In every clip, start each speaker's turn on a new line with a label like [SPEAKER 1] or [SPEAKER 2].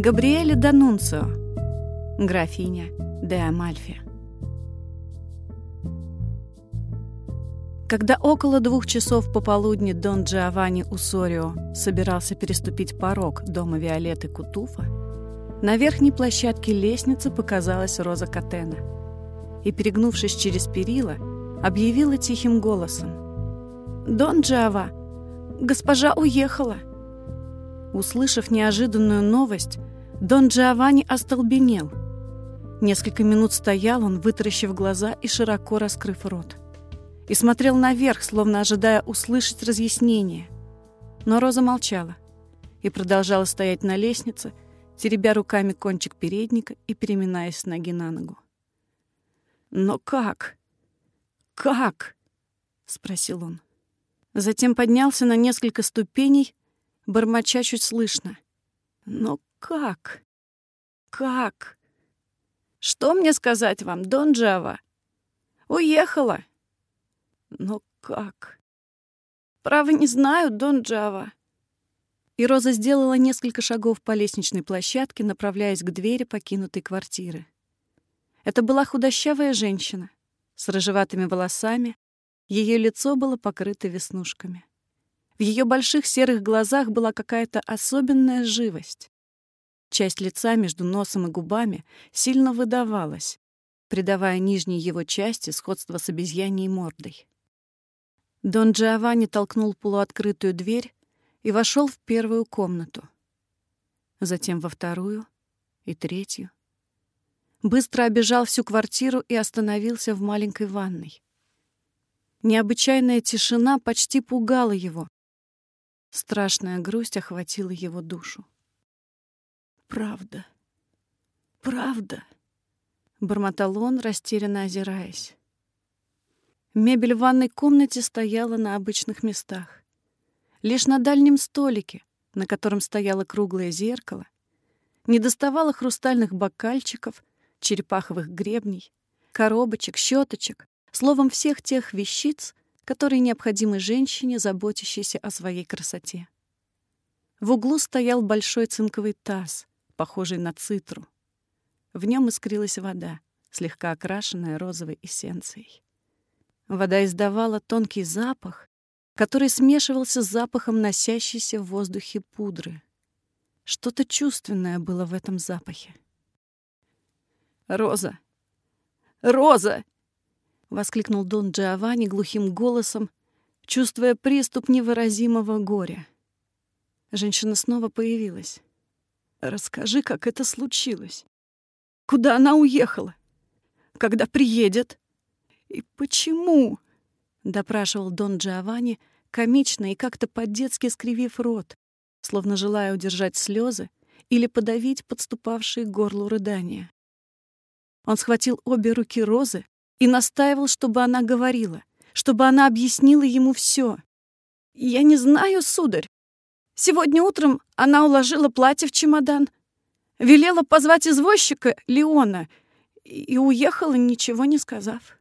[SPEAKER 1] Габриэле Данунцио, графиня де Амальфи. Когда около двух часов пополудни Дон Джованни Усорио собирался переступить порог дома Виолетты Кутуфа, на верхней площадке лестницы показалась Роза Катена и, перегнувшись через перила, объявила тихим голосом. «Дон Джава, госпожа уехала!» Услышав неожиданную новость, Дон Джованни остолбенел. Несколько минут стоял он, вытаращив глаза и широко раскрыв рот. И смотрел наверх, словно ожидая услышать разъяснение. Но Роза молчала и продолжала стоять на лестнице, теребя руками кончик передника и переминаясь с ноги на ногу. «Но как? Как?» — спросил он. Затем поднялся на несколько ступеней, бормоча чуть слышно. «Но как? Как? Что мне сказать вам, Дон Джава? Уехала. Но как? Право не знаю, Дон Джава. И Роза сделала несколько шагов по лестничной площадке, направляясь к двери покинутой квартиры. Это была худощавая женщина с рыжеватыми волосами, ее лицо было покрыто веснушками. В ее больших серых глазах была какая-то особенная живость. Часть лица между носом и губами сильно выдавалась, придавая нижней его части сходство с обезьяньей мордой. Дон Джованни толкнул полуоткрытую дверь и вошел в первую комнату, затем во вторую и третью. Быстро обежал всю квартиру и остановился в маленькой ванной. Необычайная тишина почти пугала его. Страшная грусть охватила его душу. «Правда, правда», — бормотал он, растерянно озираясь. Мебель в ванной комнате стояла на обычных местах. Лишь на дальнем столике, на котором стояло круглое зеркало, не доставало хрустальных бокальчиков, черепаховых гребней, коробочек, щеточек, словом, всех тех вещиц, которые необходимы женщине, заботящейся о своей красоте. В углу стоял большой цинковый таз, похожий на цитру. В нем искрилась вода, слегка окрашенная розовой эссенцией. Вода издавала тонкий запах, который смешивался с запахом носящейся в воздухе пудры. Что-то чувственное было в этом запахе. «Роза! Роза!» — воскликнул Дон Джованни глухим голосом, чувствуя приступ невыразимого горя. Женщина снова появилась. «Расскажи, как это случилось. Куда она уехала? Когда приедет? И почему?» — допрашивал Дон Джованни, комично и как-то по-детски скривив рот, словно желая удержать слезы или подавить подступавшие к горлу рыдания. Он схватил обе руки Розы, и настаивал, чтобы она говорила, чтобы она объяснила ему все. «Я не знаю, сударь. Сегодня утром она уложила платье в чемодан, велела позвать извозчика Леона и уехала, ничего не сказав.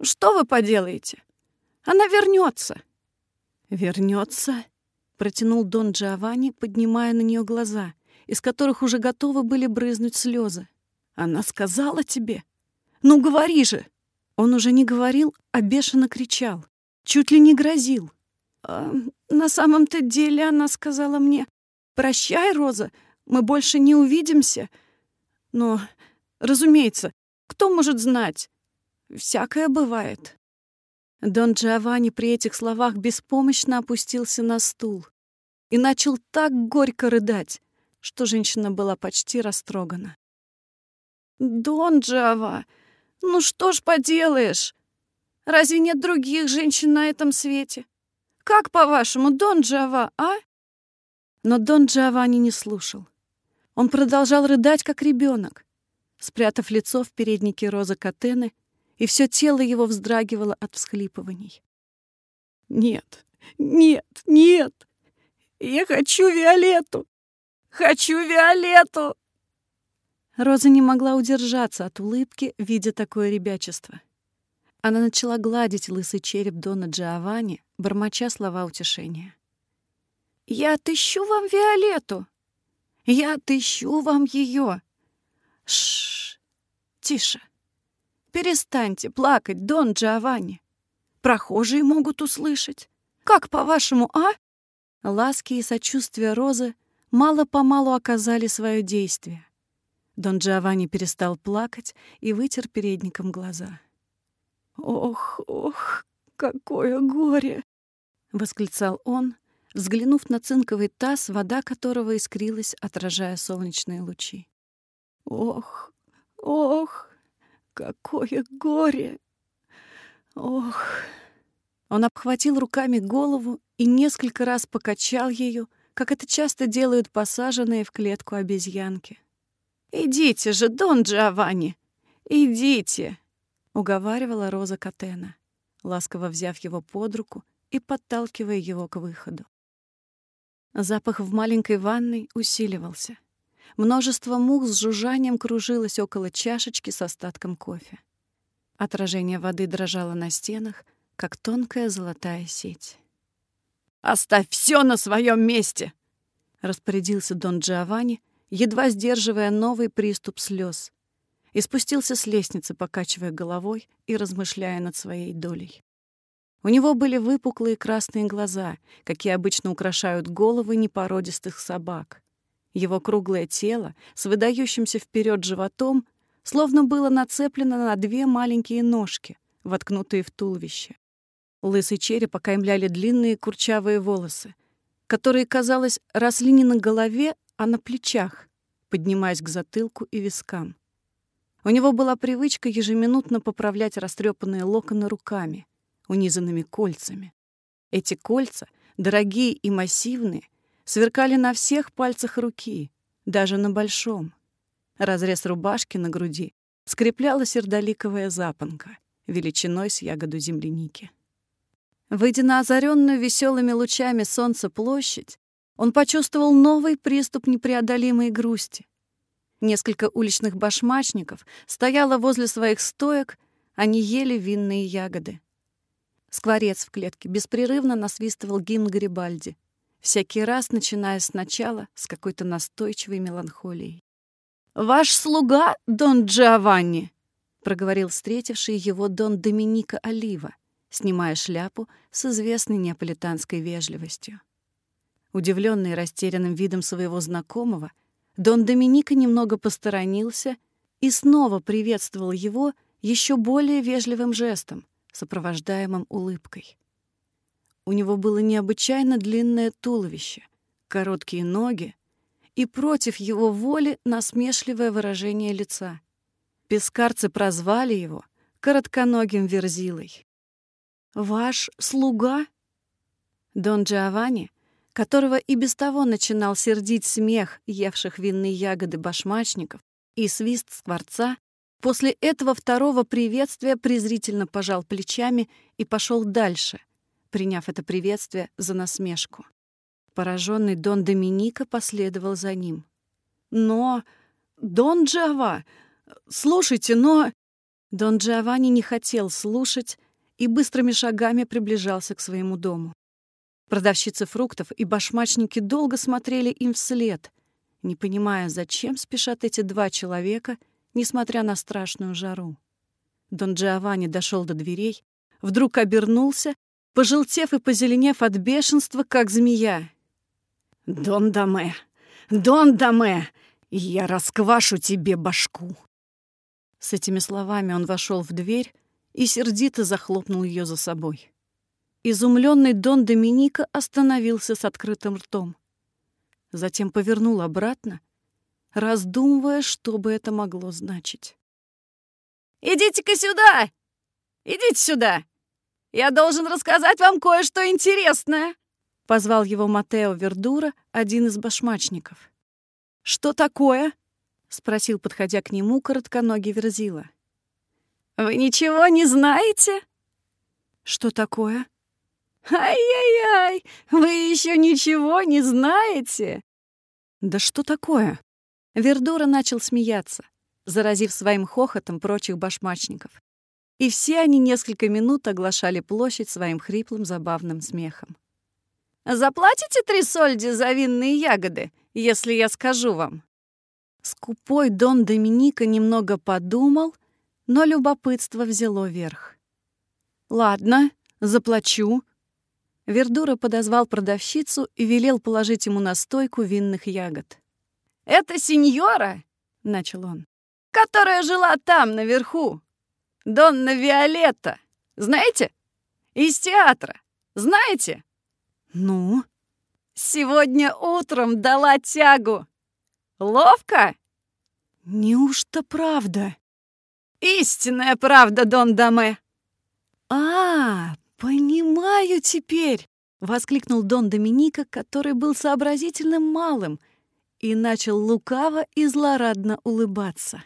[SPEAKER 1] Что вы поделаете? Она вернется. Вернется? протянул Дон Джованни, поднимая на нее глаза, из которых уже готовы были брызнуть слезы. Она сказала тебе? Ну, говори же!» Он уже не говорил, а бешено кричал. Чуть ли не грозил. А, «На самом-то деле она сказала мне, «Прощай, Роза, мы больше не увидимся». Но, разумеется, кто может знать? Всякое бывает». Дон Джованни при этих словах беспомощно опустился на стул и начал так горько рыдать, что женщина была почти растрогана. «Дон Джава!» Ну что ж поделаешь? Разве нет других женщин на этом свете? Как, по-вашему, Дон Джава, а? Но Дон Джованни не слушал. Он продолжал рыдать, как ребенок, спрятав лицо в переднике розы Катены, и все тело его вздрагивало от всхлипываний. «Нет, нет, нет! Я хочу Виолетту! Хочу Виолетту!» Роза не могла удержаться от улыбки, видя такое ребячество. Она начала гладить лысый череп Дона Джованни, бормоча слова утешения. «Я отыщу вам Виолетту! Я отыщу вам ее. Шш, тише. Перестаньте плакать, Дон Джованни. Прохожие могут услышать. Как, по-вашему, а? Ласки и сочувствие Розы мало-помалу оказали свое действие. Дон Джованни перестал плакать и вытер передником глаза. «Ох, ох, какое горе!» — восклицал он, взглянув на цинковый таз, вода которого искрилась, отражая солнечные лучи. «Ох, ох, какое горе! Ох!» Он обхватил руками голову и несколько раз покачал ее, как это часто делают посаженные в клетку обезьянки. «Идите же, Дон Джованни! Идите!» — уговаривала Роза Катена, ласково взяв его под руку и подталкивая его к выходу. Запах в маленькой ванной усиливался. Множество мух с жужжанием кружилось около чашечки с остатком кофе. Отражение воды дрожало на стенах, как тонкая золотая сеть. «Оставь все на своем месте!» — распорядился Дон Джованни, едва сдерживая новый приступ слез, и спустился с лестницы, покачивая головой и размышляя над своей долей. У него были выпуклые красные глаза, какие обычно украшают головы непородистых собак. Его круглое тело с выдающимся вперед животом словно было нацеплено на две маленькие ножки, воткнутые в туловище. Лысый череп окаймляли длинные курчавые волосы, которые, казалось, росли не на голове, а на плечах, поднимаясь к затылку и вискам. У него была привычка ежеминутно поправлять растрепанные локоны руками, унизанными кольцами. Эти кольца, дорогие и массивные, сверкали на всех пальцах руки, даже на большом. Разрез рубашки на груди скрепляла сердоликовая запонка величиной с ягоду земляники. Выйдя на озаренную веселыми лучами солнца площадь, он почувствовал новый приступ непреодолимой грусти. Несколько уличных башмачников стояло возле своих стоек, они ели винные ягоды. Скворец в клетке беспрерывно насвистывал гимн Гарибальди, всякий раз начиная сначала с какой-то настойчивой меланхолией. «Ваш слуга, Дон Джованни!» — проговорил встретивший его Дон Доминика Олива, снимая шляпу с известной неаполитанской вежливостью. Удивленный растерянным видом своего знакомого, Дон Доминика немного посторонился и снова приветствовал его еще более вежливым жестом, сопровождаемым улыбкой. У него было необычайно длинное туловище, короткие ноги и против его воли насмешливое выражение лица. Пескарцы прозвали его коротконогим верзилой. «Ваш слуга?» Дон Джованни, которого и без того начинал сердить смех евших винные ягоды башмачников и свист скворца, после этого второго приветствия презрительно пожал плечами и пошел дальше, приняв это приветствие за насмешку. Пораженный Дон Доминика последовал за ним. «Но... Дон Джава! Слушайте, но...» Дон Джованни не хотел слушать и быстрыми шагами приближался к своему дому. Продавщицы фруктов и башмачники долго смотрели им вслед, не понимая, зачем спешат эти два человека, несмотря на страшную жару. Дон Джованни дошел до дверей, вдруг обернулся, пожелтев и позеленев от бешенства, как змея. «Дон Даме! Дон Даме! Я расквашу тебе башку!» С этими словами он вошел в дверь, и сердито захлопнул ее за собой. Изумленный Дон Доминика остановился с открытым ртом. Затем повернул обратно, раздумывая, что бы это могло значить. «Идите-ка сюда! Идите сюда! Я должен рассказать вам кое-что интересное!» Позвал его Матео Вердура, один из башмачников. «Что такое?» — спросил, подходя к нему, коротконогий Верзила. Вы ничего не знаете? Что такое? Ай-яй-яй, вы еще ничего не знаете? Да что такое? Вердура начал смеяться, заразив своим хохотом прочих башмачников. И все они несколько минут оглашали площадь своим хриплым забавным смехом. Заплатите три сольди за винные ягоды, если я скажу вам?» Скупой Дон Доминика немного подумал, но любопытство взяло верх. «Ладно, заплачу». Вердура подозвал продавщицу и велел положить ему на стойку винных ягод. «Это сеньора», — начал он, — «которая жила там, наверху. Донна Виолетта. Знаете? Из театра. Знаете?» «Ну?» «Сегодня утром дала тягу. Ловко?» «Неужто правда?» «Истинная правда, Дон Даме!» «А, понимаю теперь!» — воскликнул Дон Доминика, который был сообразительным малым, и начал лукаво и злорадно улыбаться.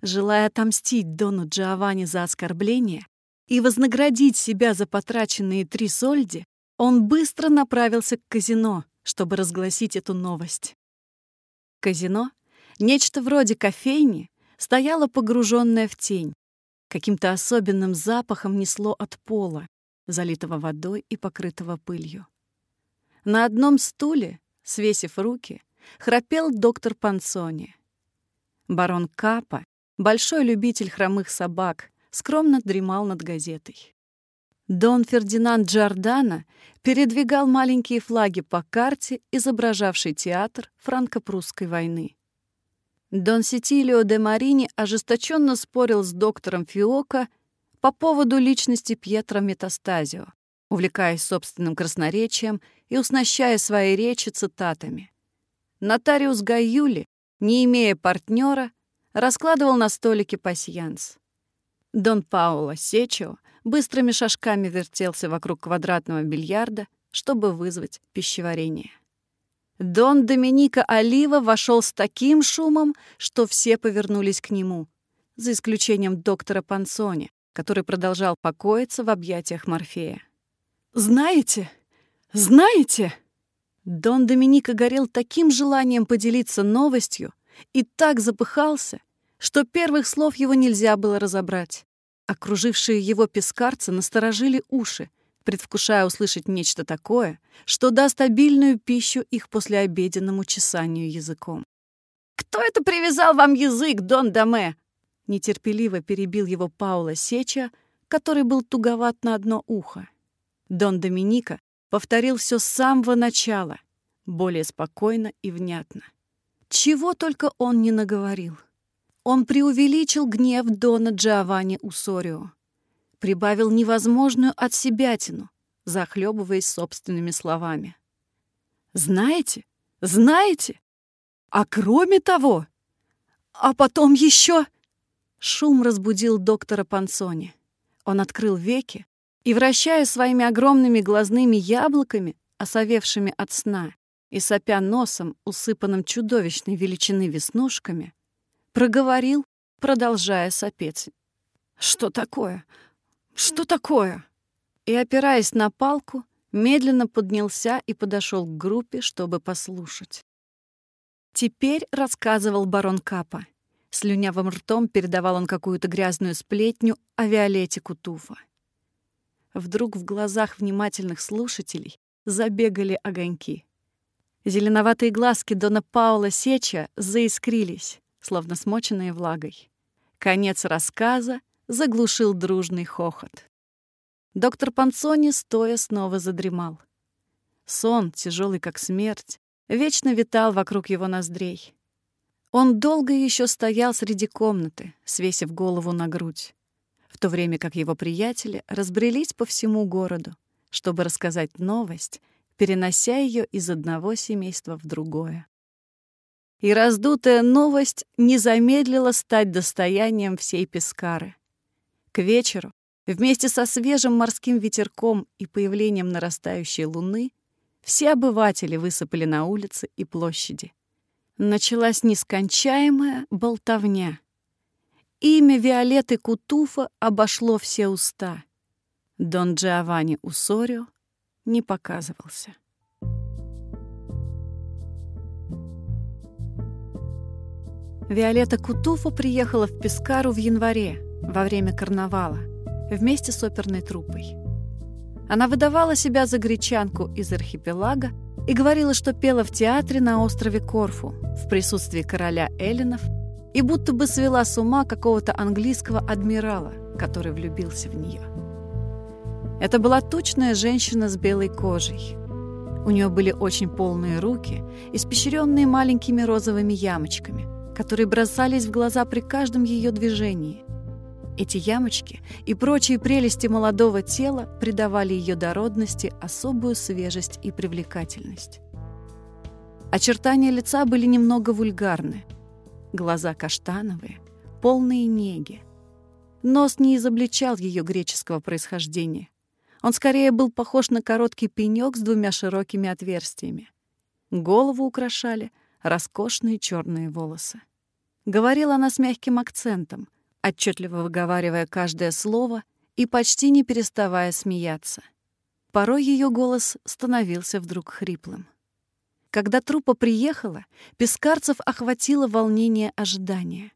[SPEAKER 1] Желая отомстить Дону Джованни за оскорбление и вознаградить себя за потраченные три сольди, он быстро направился к казино, чтобы разгласить эту новость. Казино, нечто вроде кофейни, стояло погруженное в тень. Каким-то особенным запахом несло от пола, залитого водой и покрытого пылью. На одном стуле, свесив руки, храпел доктор Пансони. Барон Капа, большой любитель хромых собак, скромно дремал над газетой. Дон Фердинанд Джордана передвигал маленькие флаги по карте, изображавшей театр франко-прусской войны. Дон Сетилио де Марини ожесточенно спорил с доктором Фиока по поводу личности Пьетро Метастазио, увлекаясь собственным красноречием и уснащая свои речи цитатами. Нотариус Гайюли, не имея партнера, раскладывал на столике пасьянс. Дон Пауло Сечио быстрыми шажками вертелся вокруг квадратного бильярда, чтобы вызвать пищеварение. Дон Доминика Олива вошел с таким шумом, что все повернулись к нему, за исключением доктора Пансони, который продолжал покоиться в объятиях Морфея. «Знаете? Знаете?» Дон Доминика горел таким желанием поделиться новостью и так запыхался, что первых слов его нельзя было разобрать. Окружившие его пескарцы насторожили уши, предвкушая услышать нечто такое, что даст обильную пищу их послеобеденному чесанию языком. «Кто это привязал вам язык, Дон Даме?» Нетерпеливо перебил его Паула Сеча, который был туговат на одно ухо. Дон Доминика повторил все с самого начала, более спокойно и внятно. Чего только он не наговорил. Он преувеличил гнев Дона Джованни Усорио. Прибавил невозможную от себятину, захлебываясь собственными словами. «Знаете? Знаете? А кроме того... А потом еще...» Шум разбудил доктора Пансони. Он открыл веки и, вращая своими огромными глазными яблоками, осовевшими от сна, и сопя носом, усыпанным чудовищной величины веснушками, проговорил, продолжая сопеть. «Что такое? Что такое?» И, опираясь на палку, медленно поднялся и подошел к группе, чтобы послушать. Теперь рассказывал барон Капа. Слюнявым ртом передавал он какую-то грязную сплетню о Виолете Кутуфа. Вдруг в глазах внимательных слушателей забегали огоньки. Зеленоватые глазки Дона Паула Сеча заискрились словно смоченные влагой. Конец рассказа заглушил дружный хохот. Доктор Пансони стоя снова задремал. Сон, тяжелый как смерть, вечно витал вокруг его ноздрей. Он долго еще стоял среди комнаты, свесив голову на грудь, в то время как его приятели разбрелись по всему городу, чтобы рассказать новость, перенося ее из одного семейства в другое и раздутая новость не замедлила стать достоянием всей Пескары. К вечеру, вместе со свежим морским ветерком и появлением нарастающей луны, все обыватели высыпали на улицы и площади. Началась нескончаемая болтовня. Имя Виолетты Кутуфа обошло все уста. Дон Джованни Усорио не показывался. Виолетта Кутуфа приехала в Пескару в январе, во время карнавала, вместе с оперной труппой. Она выдавала себя за гречанку из архипелага и говорила, что пела в театре на острове Корфу в присутствии короля эллинов и будто бы свела с ума какого-то английского адмирала, который влюбился в нее. Это была тучная женщина с белой кожей. У нее были очень полные руки, испещренные маленькими розовыми ямочками, которые бросались в глаза при каждом ее движении. Эти ямочки и прочие прелести молодого тела придавали ее дородности особую свежесть и привлекательность. Очертания лица были немного вульгарны. Глаза каштановые, полные неги. Нос не изобличал ее греческого происхождения. Он скорее был похож на короткий пенек с двумя широкими отверстиями. Голову украшали роскошные черные волосы. Говорила она с мягким акцентом, отчетливо выговаривая каждое слово и почти не переставая смеяться. Порой ее голос становился вдруг хриплым. Когда трупа приехала, пескарцев охватило волнение ожидания.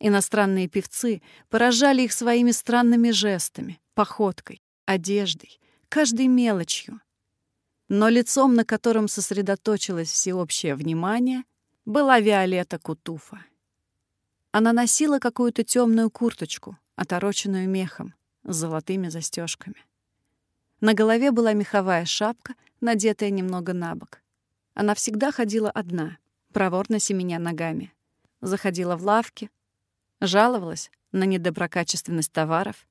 [SPEAKER 1] Иностранные певцы поражали их своими странными жестами, походкой, одеждой, каждой мелочью. Но лицом, на котором сосредоточилось всеобщее внимание, была Виолетта Кутуфа. Она носила какую-то темную курточку, отороченную мехом, с золотыми застежками. На голове была меховая шапка, надетая немного на бок. Она всегда ходила одна, проворно семеня ногами. Заходила в лавки, жаловалась на недоброкачественность товаров,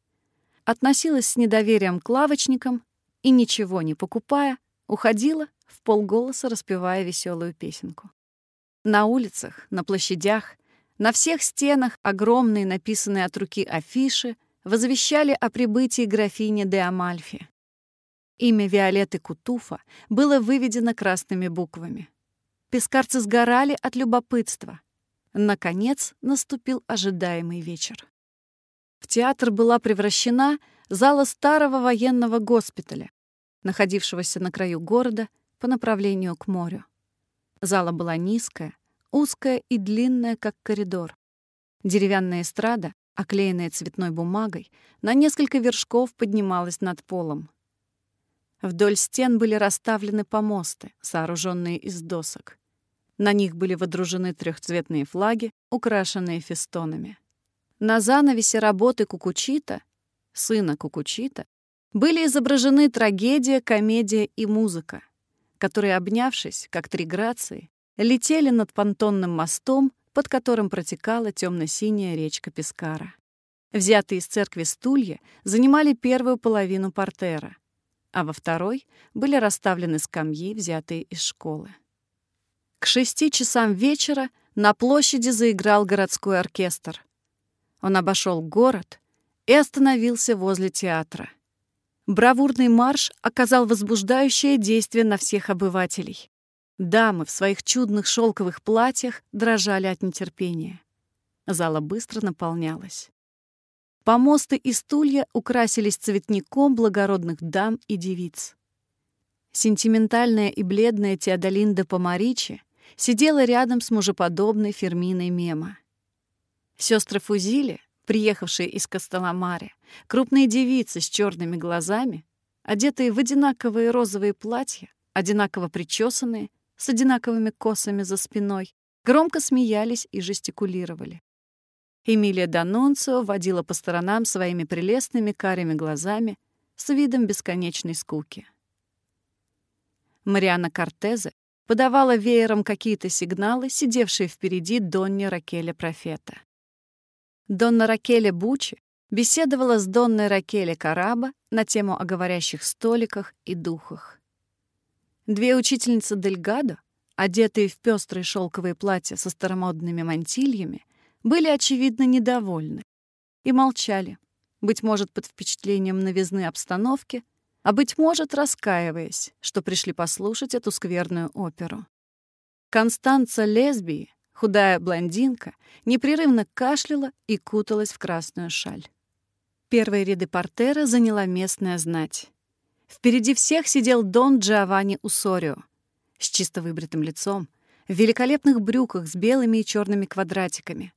[SPEAKER 1] относилась с недоверием к лавочникам и, ничего не покупая, уходила, в полголоса распевая веселую песенку. На улицах, на площадях, на всех стенах огромные написанные от руки афиши возвещали о прибытии графини де Амальфи. Имя Виолетты Кутуфа было выведено красными буквами. Пескарцы сгорали от любопытства. Наконец наступил ожидаемый вечер. В театр была превращена зала старого военного госпиталя, находившегося на краю города по направлению к морю. Зала была низкая, узкая и длинная, как коридор. Деревянная эстрада, оклеенная цветной бумагой, на несколько вершков поднималась над полом. Вдоль стен были расставлены помосты, сооруженные из досок. На них были водружены трехцветные флаги, украшенные фестонами. На занавесе работы Кукучита, сына Кукучита, были изображены трагедия, комедия и музыка, которые, обнявшись, как три грации, летели над понтонным мостом, под которым протекала темно-синяя речка Пескара. Взятые из церкви стулья занимали первую половину портера, а во второй были расставлены скамьи, взятые из школы. К шести часам вечера на площади заиграл городской оркестр — он обошел город и остановился возле театра. Бравурный марш оказал возбуждающее действие на всех обывателей. Дамы в своих чудных шелковых платьях дрожали от нетерпения. Зала быстро наполнялась. Помосты и стулья украсились цветником благородных дам и девиц. Сентиментальная и бледная Теодолинда Помаричи сидела рядом с мужеподобной Ферминой Мема. Сестры Фузили, приехавшие из Костоломари, крупные девицы с черными глазами, одетые в одинаковые розовые платья, одинаково причесанные, с одинаковыми косами за спиной, громко смеялись и жестикулировали. Эмилия Данонцио водила по сторонам своими прелестными карими глазами с видом бесконечной скуки. Мариана Кортезе подавала веером какие-то сигналы, сидевшие впереди Донни Ракеля Профета. Донна Ракеле Бучи беседовала с Донной Ракеле Караба на тему о говорящих столиках и духах. Две учительницы Дельгадо, одетые в пестрые шелковые платья со старомодными мантильями, были, очевидно, недовольны и молчали, быть может, под впечатлением новизны обстановки, а, быть может, раскаиваясь, что пришли послушать эту скверную оперу. Констанца Лесбии Худая блондинка непрерывно кашляла и куталась в красную шаль. Первые ряды портера заняла местная знать. Впереди всех сидел Дон Джованни Усорио с чисто выбритым лицом, в великолепных брюках с белыми и черными квадратиками,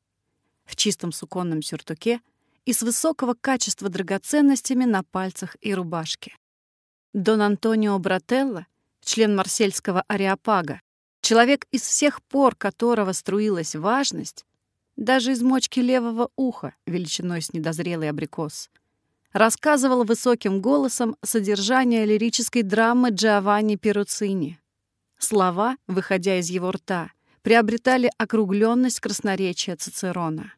[SPEAKER 1] в чистом суконном сюртуке и с высокого качества драгоценностями на пальцах и рубашке. Дон Антонио Брателло, член марсельского ареопага, человек, из всех пор которого струилась важность, даже из мочки левого уха, величиной с недозрелый абрикос, рассказывал высоким голосом содержание лирической драмы Джованни Перуцини. Слова, выходя из его рта, приобретали округленность красноречия Цицерона.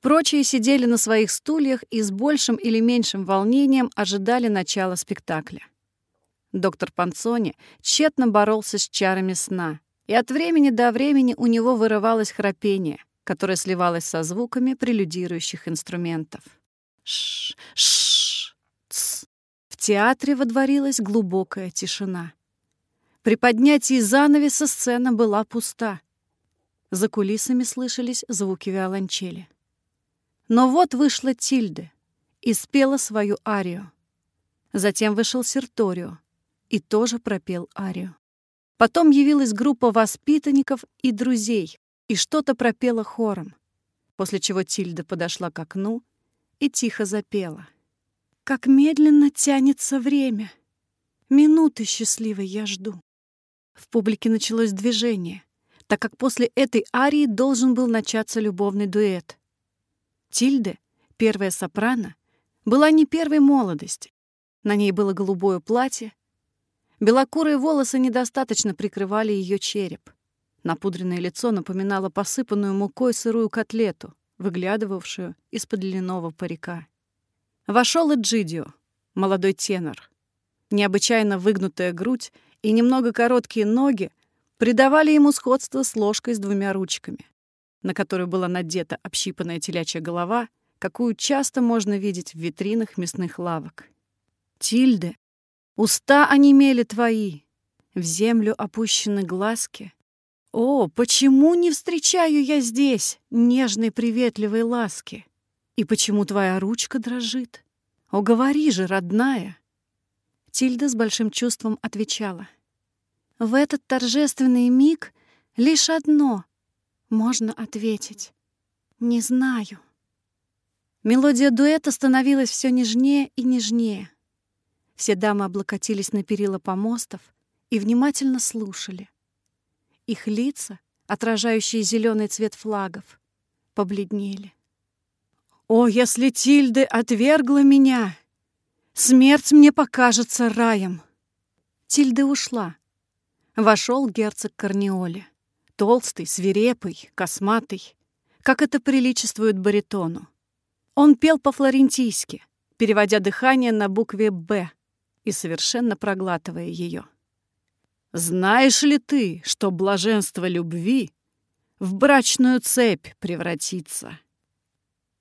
[SPEAKER 1] Прочие сидели на своих стульях и с большим или меньшим волнением ожидали начала спектакля. Доктор Панцони тщетно боролся с чарами сна, и от времени до времени у него вырывалось храпение, которое сливалось со звуками прелюдирующих инструментов. Ш, ш, ц. В театре водворилась глубокая тишина. При поднятии занавеса сцена была пуста. За кулисами слышались звуки виолончели. Но вот вышла Тильде и спела свою арию. Затем вышел Серторио и тоже пропел арию. Потом явилась группа воспитанников и друзей и что-то пропела хором, после чего Тильда подошла к окну и тихо запела. «Как медленно тянется время! Минуты счастливой я жду!» В публике началось движение, так как после этой арии должен был начаться любовный дуэт. Тильде, первая сопрано, была не первой молодости. На ней было голубое платье. Белокурые волосы недостаточно прикрывали ее череп. Напудренное лицо напоминало посыпанную мукой сырую котлету, выглядывавшую из-под длинного парика. Вошел Эджидио, молодой тенор. Необычайно выгнутая грудь и немного короткие ноги придавали ему сходство с ложкой с двумя ручками на которую была надета общипанная телячья голова, какую часто можно видеть в витринах мясных лавок. «Тильде, уста онемели твои, в землю опущены глазки. О, почему не встречаю я здесь нежной приветливой ласки? И почему твоя ручка дрожит? О, же, родная!» Тильда с большим чувством отвечала. «В этот торжественный миг лишь одно можно ответить «Не знаю». Мелодия дуэта становилась все нежнее и нежнее. Все дамы облокотились на перила помостов и внимательно слушали. Их лица, отражающие зеленый цвет флагов, побледнели. «О, если Тильды отвергла меня! Смерть мне покажется раем!» Тильды ушла. Вошел герцог Корнеоли. Толстый, свирепый, косматый, как это приличествует баритону. Он пел по-флорентийски, переводя дыхание на букве «Б» и совершенно проглатывая ее. «Знаешь ли ты, что блаженство любви в брачную цепь превратится?»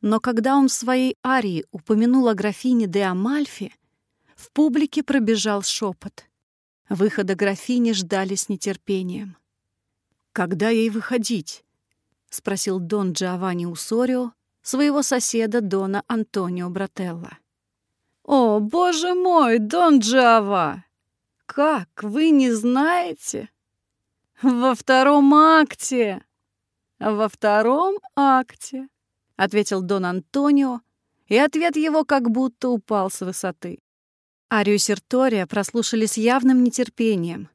[SPEAKER 1] Но когда он в своей арии упомянул о графине де Амальфи, в публике пробежал шепот. Выхода графини ждали с нетерпением. «Когда ей выходить?» — спросил Дон Джованни Усорио своего соседа Дона Антонио Брателла. «О, боже мой, Дон Джава! Как, вы не знаете?» «Во втором акте!» «Во втором акте», — ответил Дон Антонио, и ответ его как будто упал с высоты. Арию Сертория прослушали с явным нетерпением,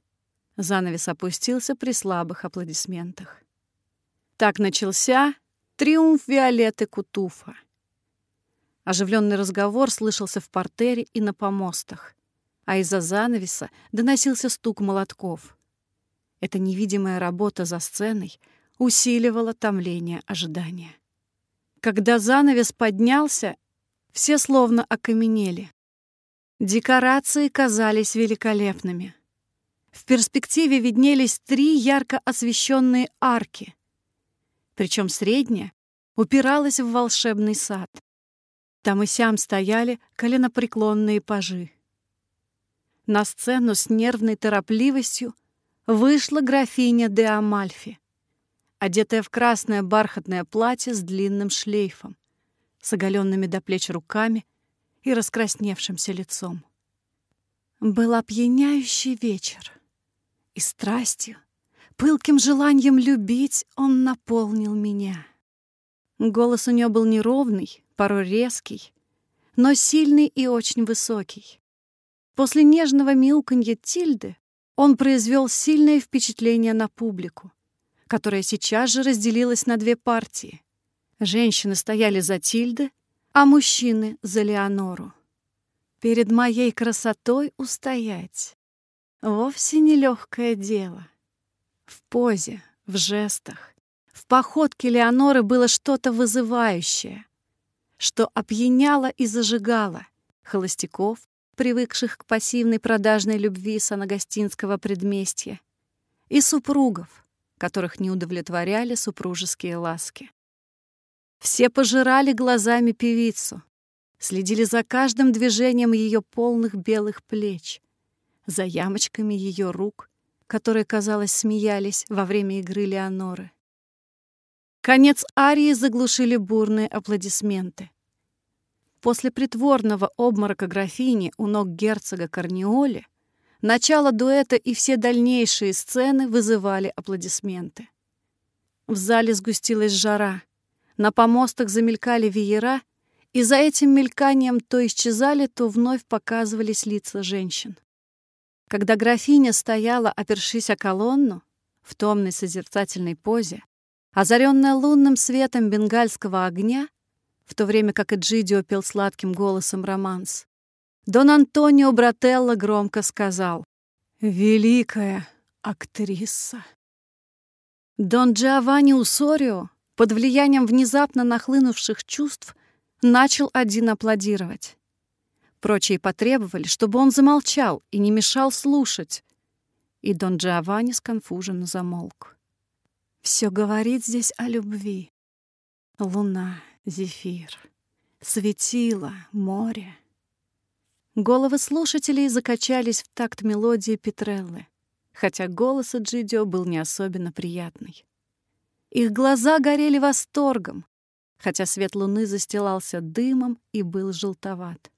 [SPEAKER 1] Занавес опустился при слабых аплодисментах. Так начался триумф Виолетты Кутуфа. Оживленный разговор слышался в портере и на помостах, а из-за занавеса доносился стук молотков. Эта невидимая работа за сценой усиливала томление ожидания. Когда занавес поднялся, все словно окаменели. Декорации казались великолепными. В перспективе виднелись три ярко освещенные арки. Причем средняя упиралась в волшебный сад. Там и сям стояли коленопреклонные пажи. На сцену с нервной торопливостью вышла графиня де Амальфи, одетая в красное бархатное платье с длинным шлейфом, с оголенными до плеч руками и раскрасневшимся лицом. Был опьяняющий вечер и страстью, пылким желанием любить он наполнил меня. Голос у нее был неровный, порой резкий, но сильный и очень высокий. После нежного мяуканья Тильды он произвел сильное впечатление на публику, которая сейчас же разделилась на две партии. Женщины стояли за Тильды, а мужчины — за Леонору. Перед моей красотой устоять — вовсе нелегкое дело. В позе, в жестах, в походке Леоноры было что-то вызывающее, что опьяняло и зажигало холостяков, привыкших к пассивной продажной любви санагостинского предместья, и супругов, которых не удовлетворяли супружеские ласки. Все пожирали глазами певицу, следили за каждым движением ее полных белых плеч, за ямочками ее рук, которые, казалось, смеялись во время игры Леоноры. Конец арии заглушили бурные аплодисменты. После притворного обморока графини у ног герцога Корнеоли начало дуэта и все дальнейшие сцены вызывали аплодисменты. В зале сгустилась жара, на помостах замелькали веера, и за этим мельканием то исчезали, то вновь показывались лица женщин. Когда графиня стояла, опершись о колонну, в томной созерцательной позе, озаренная лунным светом бенгальского огня, в то время как Эджидио пел сладким голосом романс. Дон Антонио Брателло громко сказал «Великая актриса». Дон Джованни Усорио под влиянием внезапно нахлынувших чувств начал один аплодировать. Прочие потребовали, чтобы он замолчал и не мешал слушать. И Дон Джованни сконфуженно замолк. Все говорит здесь о любви. Луна, зефир, светило, море. Головы слушателей закачались в такт мелодии Петреллы, хотя голос Джидио был не особенно приятный. Их глаза горели восторгом, хотя свет луны застилался дымом и был желтоват.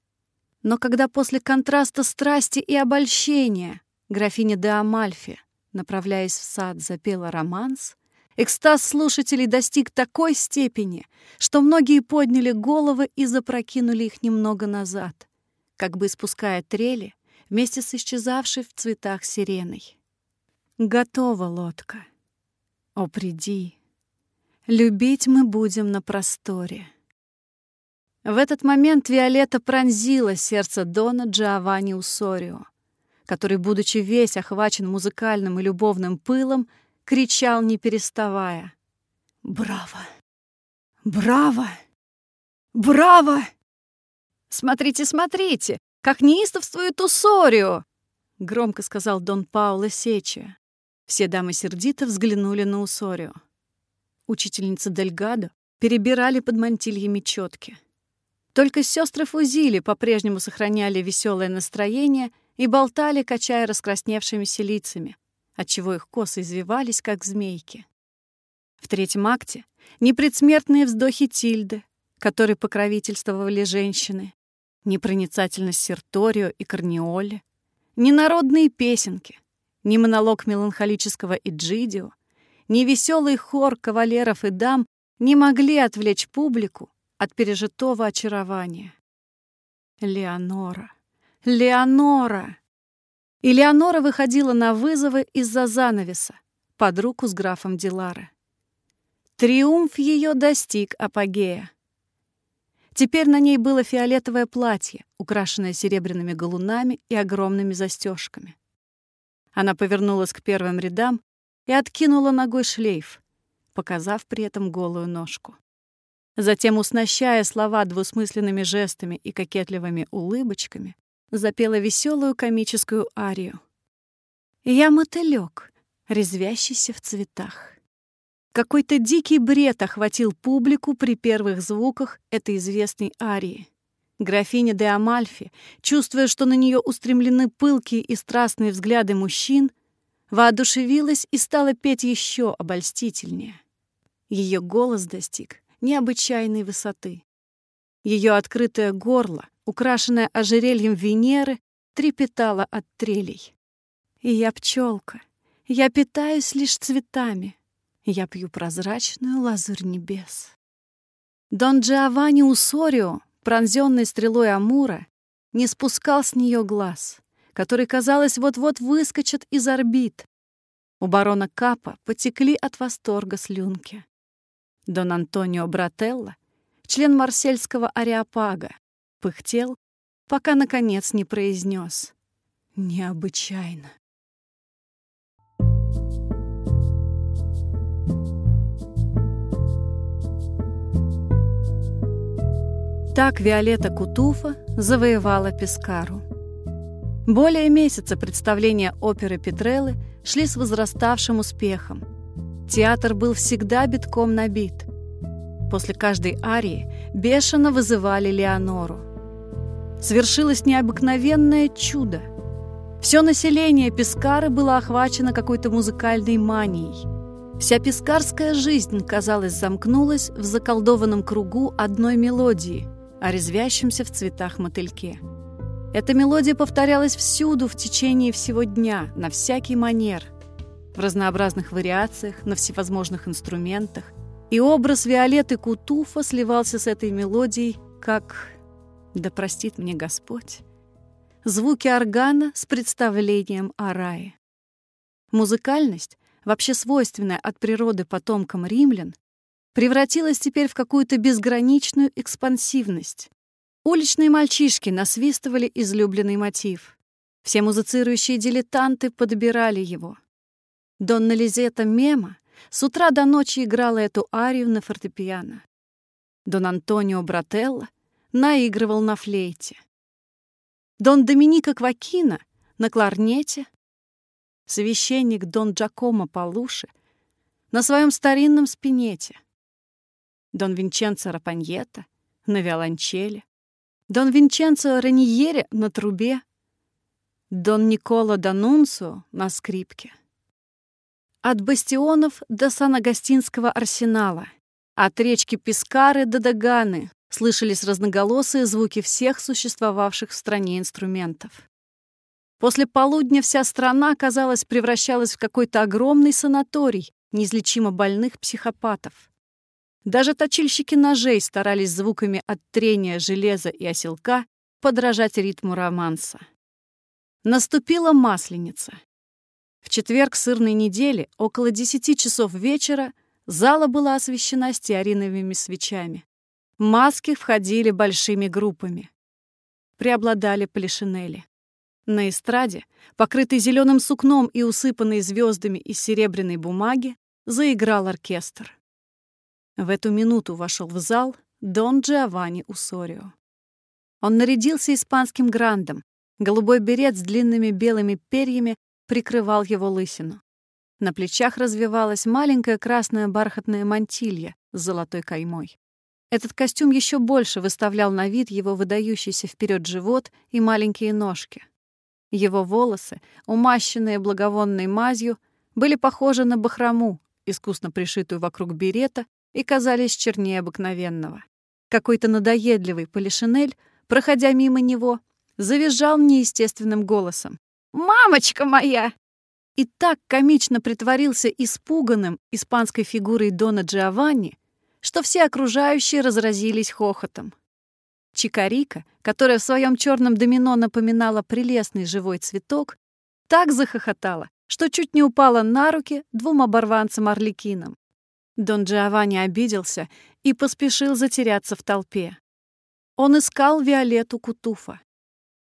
[SPEAKER 1] Но когда после контраста страсти и обольщения графиня де Амальфи, направляясь в сад, запела романс — Экстаз слушателей достиг такой степени, что многие подняли головы и запрокинули их немного назад, как бы испуская трели вместе с исчезавшей в цветах сиреной. Готова лодка. О, приди. Любить мы будем на просторе. В этот момент Виолетта пронзила сердце Дона Джованни Усорио, который, будучи весь охвачен музыкальным и любовным пылом, кричал, не переставая. «Браво! Браво! Браво! Смотрите, смотрите, как неистовствует Усорио!» — громко сказал Дон Пауло Сечи. Все дамы сердито взглянули на Усорио. Учительницы Дельгадо перебирали под мантильями четки. Только сестры Фузили по-прежнему сохраняли веселое настроение и болтали, качая раскрасневшимися лицами, отчего их косы извивались, как змейки. В третьем акте — непредсмертные вздохи Тильды, которые покровительствовали женщины, непроницательность Серторио и Корнеоли, ни народные песенки, ни монолог меланхолического Иджидио, ни веселый хор кавалеров и дам не могли отвлечь публику от пережитого очарования. Леонора! Леонора! И Леонора выходила на вызовы из-за занавеса под руку с графом Дилара. Триумф ее достиг апогея. Теперь на ней было фиолетовое платье, украшенное серебряными галунами и огромными застежками. Она повернулась к первым рядам и откинула ногой шлейф, показав при этом голую ножку. Затем, уснащая слова двусмысленными жестами и кокетливыми улыбочками, запела веселую комическую арию. Я мотылёк, резвящийся в цветах. Какой-то дикий бред охватил публику при первых звуках этой известной арии. Графиня де Амальфи, чувствуя, что на нее устремлены пылкие и страстные взгляды мужчин, воодушевилась и стала петь еще обольстительнее. Ее голос достиг необычайной высоты. Ее открытое горло украшенная ожерельем Венеры, трепетала от трелей. И я пчелка, я питаюсь лишь цветами, я пью прозрачную лазурь небес. Дон Джованни Усорио, пронзенный стрелой Амура, не спускал с нее глаз, которые, казалось, вот-вот выскочат из орбит. У барона Капа потекли от восторга слюнки. Дон Антонио Брателло, член марсельского ареопага, пыхтел, пока, наконец, не произнес «Необычайно». Так Виолетта Кутуфа завоевала Пескару. Более месяца представления оперы Петреллы шли с возраставшим успехом. Театр был всегда битком набит. После каждой арии бешено вызывали Леонору. Свершилось необыкновенное чудо. Все население Пескары было охвачено какой-то музыкальной манией. Вся пескарская жизнь, казалось, замкнулась в заколдованном кругу одной мелодии, о резвящемся в цветах мотыльке. Эта мелодия повторялась всюду в течение всего дня, на всякий манер, в разнообразных вариациях, на всевозможных инструментах, и образ Виолетты Кутуфа сливался с этой мелодией, как «Да простит мне Господь» звуки органа с представлением о рае. Музыкальность, вообще свойственная от природы потомкам римлян, превратилась теперь в какую-то безграничную экспансивность, Уличные мальчишки насвистывали излюбленный мотив. Все музыцирующие дилетанты подбирали его. Донна Лизета Мема с утра до ночи играла эту арию на фортепиано. Дон Антонио Брателло наигрывал на флейте. Дон Доминика Квакина на кларнете. Священник Дон Джакомо Палуши на своем старинном спинете. Дон Винченцо Рапаньета на виолончели. Дон Винченцо Раньери на трубе, Дон Никола Данунцо на скрипке. От бастионов до Сан-Агастинского арсенала, от речки Пискары до Даганы слышались разноголосые звуки всех существовавших в стране инструментов. После полудня вся страна, казалось, превращалась в какой-то огромный санаторий неизлечимо больных психопатов. Даже точильщики ножей старались звуками от трения железа и оселка подражать ритму романса. Наступила Масленица. В четверг сырной недели, около десяти часов вечера, зала была освещена стеариновыми свечами. Маски входили большими группами. Преобладали полишинели. На эстраде, покрытой зеленым сукном и усыпанной звездами из серебряной бумаги, заиграл оркестр. В эту минуту вошел в зал Дон Джованни Усорио. Он нарядился испанским грандом. Голубой берет с длинными белыми перьями прикрывал его лысину. На плечах развивалась маленькая красная бархатная мантилья с золотой каймой. Этот костюм еще больше выставлял на вид его выдающийся вперед живот и маленькие ножки. Его волосы, умащенные благовонной мазью, были похожи на бахрому, искусно пришитую вокруг берета и казались чернее обыкновенного. Какой-то надоедливый полишинель, проходя мимо него, завизжал неестественным голосом. «Мамочка моя!» И так комично притворился испуганным испанской фигурой Дона Джованни, что все окружающие разразились хохотом. Чикарика, которая в своем черном домино напоминала прелестный живой цветок, так захохотала, что чуть не упала на руки двум оборванцам-орликинам. Дон Джованни обиделся и поспешил затеряться в толпе. Он искал Виолетту Кутуфа.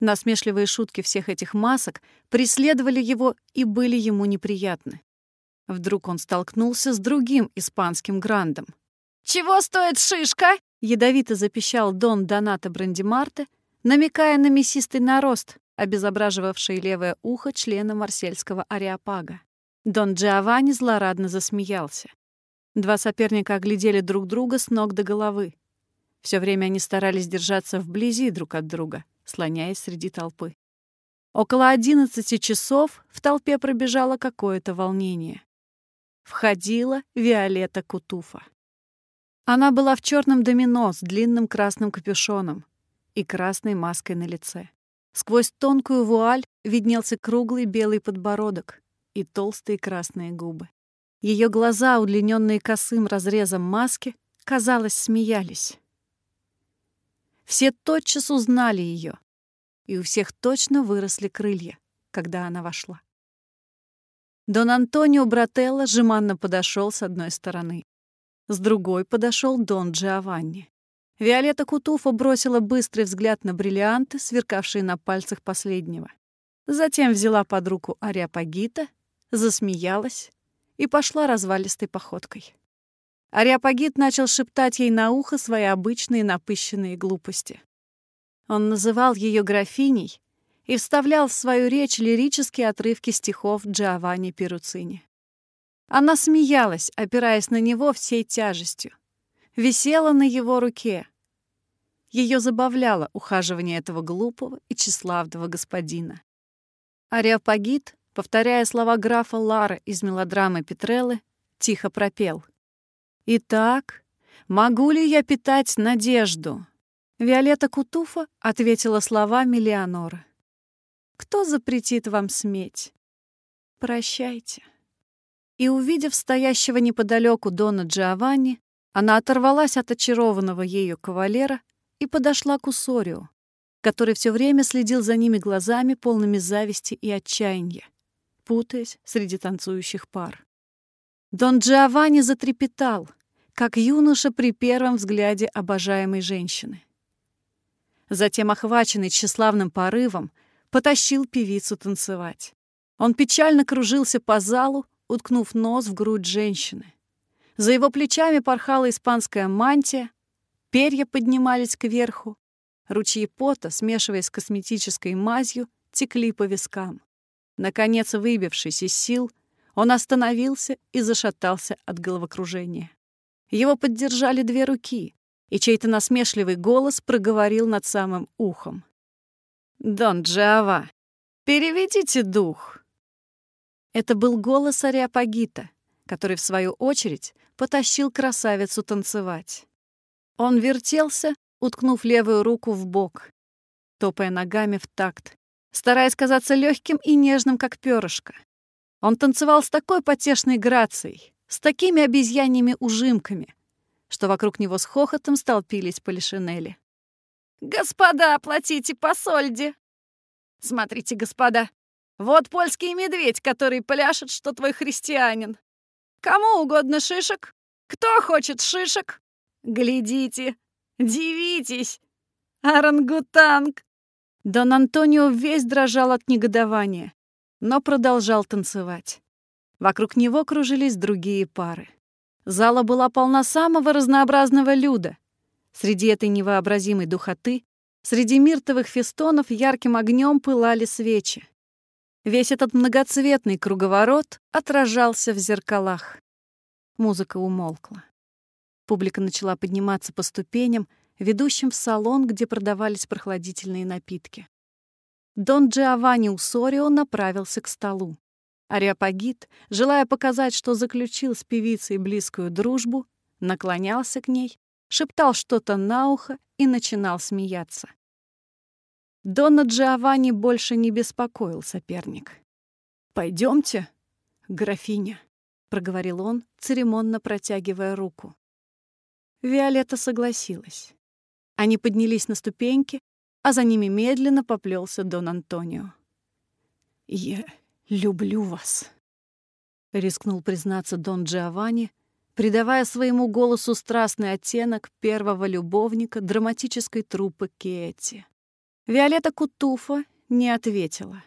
[SPEAKER 1] Насмешливые шутки всех этих масок преследовали его и были ему неприятны. Вдруг он столкнулся с другим испанским грандом. «Чего стоит шишка?» — ядовито запищал Дон Доната Брандимарте, намекая на мясистый нарост, обезображивавший левое ухо члена марсельского ареопага. Дон Джованни злорадно засмеялся. Два соперника оглядели друг друга с ног до головы. Все время они старались держаться вблизи друг от друга, слоняясь среди толпы. Около одиннадцати часов в толпе пробежало какое-то волнение. Входила Виолетта Кутуфа. Она была в черном домино с длинным красным капюшоном и красной маской на лице. Сквозь тонкую вуаль виднелся круглый белый подбородок и толстые красные губы. Ее глаза, удлиненные косым разрезом маски, казалось, смеялись. Все тотчас узнали ее. и у всех точно выросли крылья, когда она вошла. Дон Антонио Брателло жеманно подошел с одной стороны. С другой подошел Дон Джованни. Виолетта Кутуфа бросила быстрый взгляд на бриллианты, сверкавшие на пальцах последнего. Затем взяла под руку Ариапагита, засмеялась и пошла развалистой походкой. Ариапагит начал шептать ей на ухо свои обычные напыщенные глупости. Он называл ее графиней и вставлял в свою речь лирические отрывки стихов Джованни Перуцини. Она смеялась, опираясь на него всей тяжестью. Висела на его руке. Ее забавляло ухаживание этого глупого и тщеславного господина. Ариапагит, повторяя слова графа Лара из мелодрамы Петреллы, тихо пропел. «Итак, могу ли я питать надежду?» Виолетта Кутуфа ответила словами Леонора. «Кто запретит вам сметь? Прощайте». И, увидев стоящего неподалеку Дона Джованни, она оторвалась от очарованного ею кавалера и подошла к Усорио, который все время следил за ними глазами, полными зависти и отчаяния, путаясь среди танцующих пар. Дон Джованни затрепетал, как юноша при первом взгляде обожаемой женщины. Затем, охваченный тщеславным порывом, потащил певицу танцевать. Он печально кружился по залу, уткнув нос в грудь женщины. За его плечами порхала испанская мантия, перья поднимались кверху, ручьи пота, смешиваясь с косметической мазью, текли по вискам. Наконец, выбившись из сил, он остановился и зашатался от головокружения. Его поддержали две руки, и чей-то насмешливый голос проговорил над самым ухом. «Дон Джава, переведите дух!» Это был голос Ариапагита, который, в свою очередь, потащил красавицу танцевать. Он вертелся, уткнув левую руку в бок, топая ногами в такт, стараясь казаться легким и нежным, как перышко. Он танцевал с такой потешной грацией, с такими обезьяньими ужимками, что вокруг него с хохотом столпились полишинели. «Господа, платите по сольде!» «Смотрите, господа, вот польский медведь, который пляшет, что твой христианин. Кому угодно шишек? Кто хочет шишек? Глядите, дивитесь! Орангутанг!» Дон Антонио весь дрожал от негодования, но продолжал танцевать. Вокруг него кружились другие пары. Зала была полна самого разнообразного люда. Среди этой невообразимой духоты, среди миртовых фестонов ярким огнем пылали свечи. Весь этот многоцветный круговорот отражался в зеркалах. Музыка умолкла. Публика начала подниматься по ступеням, ведущим в салон, где продавались прохладительные напитки. Дон Джованни Усорио направился к столу. Ариапагит, желая показать, что заключил с певицей близкую дружбу, наклонялся к ней, шептал что-то на ухо и начинал смеяться. Дона Джованни больше не беспокоил соперник. Пойдемте, графиня», — проговорил он, церемонно протягивая руку. Виолетта согласилась. Они поднялись на ступеньки, а за ними медленно поплелся Дон Антонио. «Я люблю вас», — рискнул признаться Дон Джованни, придавая своему голосу страстный оттенок первого любовника драматической труппы Кетти. Виолетта Кутуфа не ответила.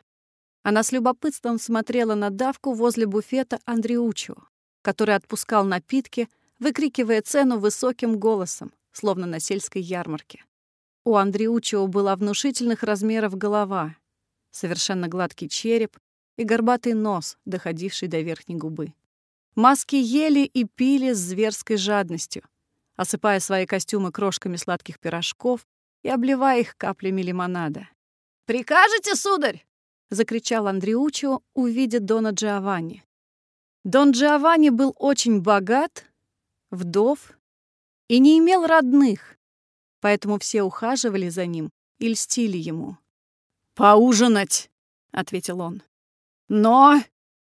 [SPEAKER 1] Она с любопытством смотрела на давку возле буфета Андреучио, который отпускал напитки, выкрикивая цену высоким голосом, словно на сельской ярмарке. У Андреучио была внушительных размеров голова, совершенно гладкий череп и горбатый нос, доходивший до верхней губы. Маски ели и пили с зверской жадностью, осыпая свои костюмы крошками сладких пирожков и обливая их каплями лимонада. «Прикажете, сударь?» — закричал Андреучио, увидя Дона Джованни. Дон Джованни был очень богат, вдов и не имел родных, поэтому все ухаживали за ним и льстили ему. «Поужинать!» — ответил он. Но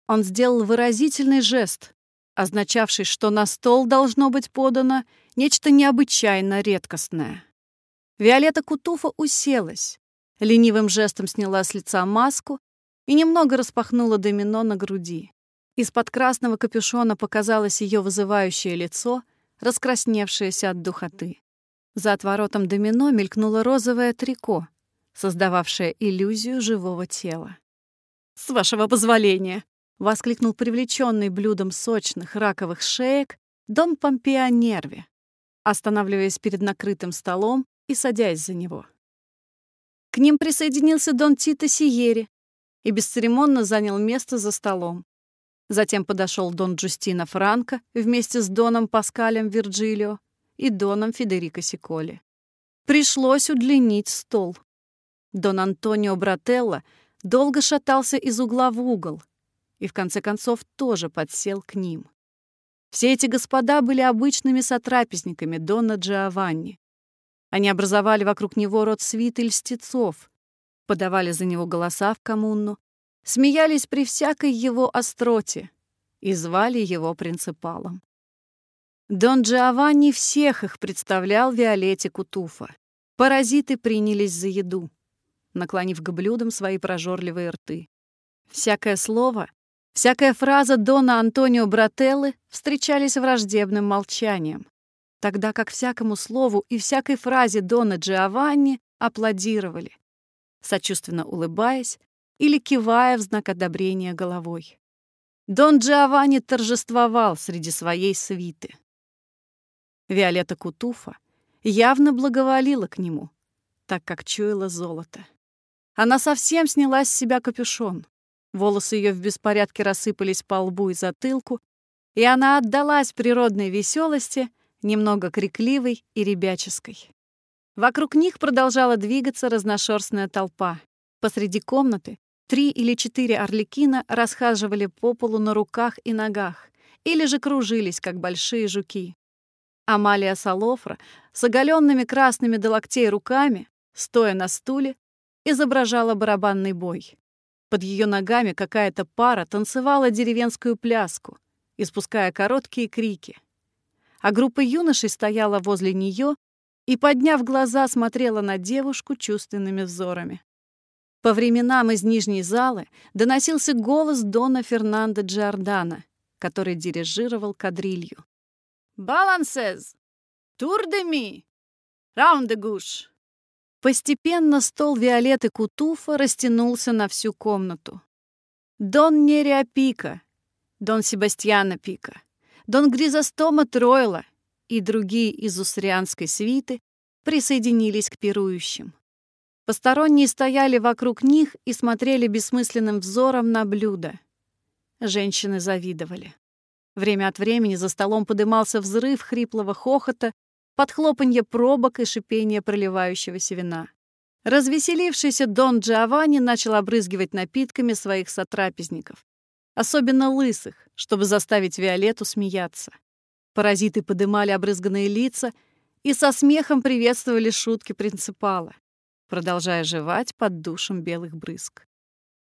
[SPEAKER 1] он сделал выразительный жест, означавший, что на стол должно быть подано нечто необычайно редкостное. Виолетта Кутуфа уселась, ленивым жестом сняла с лица маску и немного распахнула домино на груди. Из-под красного капюшона показалось ее вызывающее лицо, раскрасневшееся от духоты. За отворотом домино мелькнуло розовое трико, создававшее иллюзию живого тела. «С вашего позволения!» — воскликнул привлеченный блюдом сочных раковых шеек Дон Помпео Нерви, останавливаясь перед накрытым столом и садясь за него. К ним присоединился Дон Тито Сиери и бесцеремонно занял место за столом. Затем подошел Дон Джустино Франко вместе с Доном Паскалем Вирджилио и Доном Федерико Сиколи. Пришлось удлинить стол. Дон Антонио Брателло долго шатался из угла в угол и в конце концов тоже подсел к ним. Все эти господа были обычными сотрапезниками Дона Джованни. Они образовали вокруг него род свиты льстецов, подавали за него голоса в коммуну, смеялись при всякой его остроте и звали его принципалом. Дон Джованни всех их представлял Виолетте Кутуфа. Паразиты принялись за еду, наклонив к блюдам свои прожорливые рты. Всякое слово, всякая фраза Дона Антонио Брателлы встречались враждебным молчанием, тогда как всякому слову и всякой фразе Дона Джованни аплодировали, сочувственно улыбаясь или кивая в знак одобрения головой. Дон Джованни торжествовал среди своей свиты. Виолетта Кутуфа явно благоволила к нему, так как чуяла золото. Она совсем сняла с себя капюшон. Волосы ее в беспорядке рассыпались по лбу и затылку, и она отдалась природной веселости, немного крикливой и ребяческой. Вокруг них продолжала двигаться разношерстная толпа. Посреди комнаты три или четыре орликина расхаживали по полу на руках и ногах или же кружились, как большие жуки. Амалия Салофра с оголенными красными до локтей руками, стоя на стуле, изображала барабанный бой. Под ее ногами какая-то пара танцевала деревенскую пляску, испуская короткие крики. А группа юношей стояла возле нее и, подняв глаза, смотрела на девушку чувственными взорами. По временам из нижней залы доносился голос Дона Фернандо Джордана, который дирижировал кадрилью. «Балансез! Тур де ми! Раунд де гуш!» Постепенно стол Виолетты Кутуфа растянулся на всю комнату. Дон Нериа Пика, Дон Себастьяна Пика, Дон Гризостома Тройла и другие из усрианской свиты присоединились к пирующим. Посторонние стояли вокруг них и смотрели бессмысленным взором на блюдо. Женщины завидовали. Время от времени за столом подымался взрыв хриплого хохота, под хлопанье пробок и шипение проливающегося вина. Развеселившийся Дон Джованни начал обрызгивать напитками своих сотрапезников, особенно лысых, чтобы заставить Виолетту смеяться. Паразиты подымали обрызганные лица и со смехом приветствовали шутки принципала, продолжая жевать под душем белых брызг.